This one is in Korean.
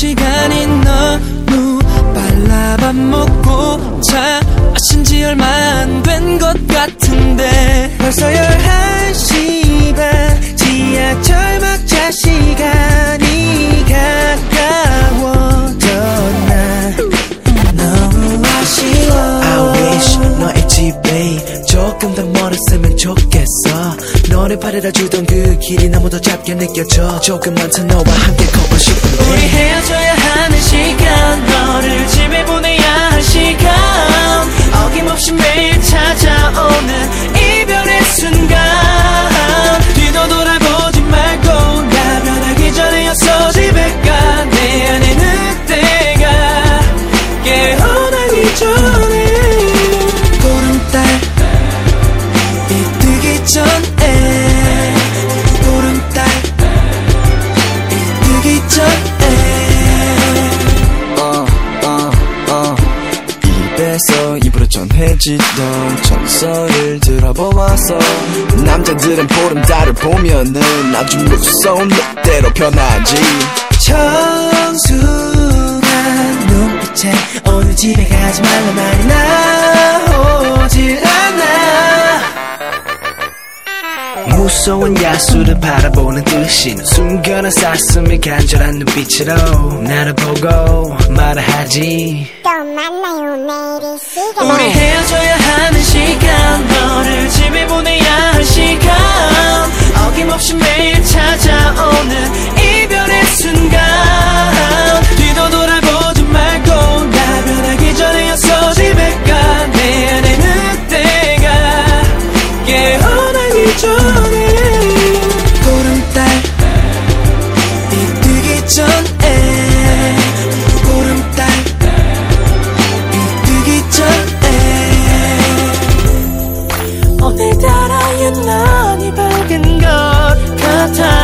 시간이 너무 빨라 밥 먹고 자 아신 지 얼마 안 된 것 같은데. 벌써 11시 반 지하철 막차 시간. 바래다 주던 그 길이 너무도 짧게 느껴져 조금만 더 너와 함께 걷고 싶은데. 우리 헤어져야 하는 시간 너를 집에 보내 전해지던 전설을 들어보았어. 남자들은 보름달을 보면은 아주 무서운 늑대로 변하지. 청순한 눈빛에 오늘 집에 가지 말란 말이 나 무서운 야수를 바라보는 듯이 숨겨놓은 사슴의 간절한 눈빛으로 나를 보고 말하지. 또 만나요 내일 이 시간에 우리 헤어져야 하는 시간 너를 집에 보내야 할 시간. 어김없이 매일 찾아오는 이별의 순간. 뒤도 돌아보지 말고 나 변하기 전에였어 집에 가내 안에 늑대가 깨어나기 전 같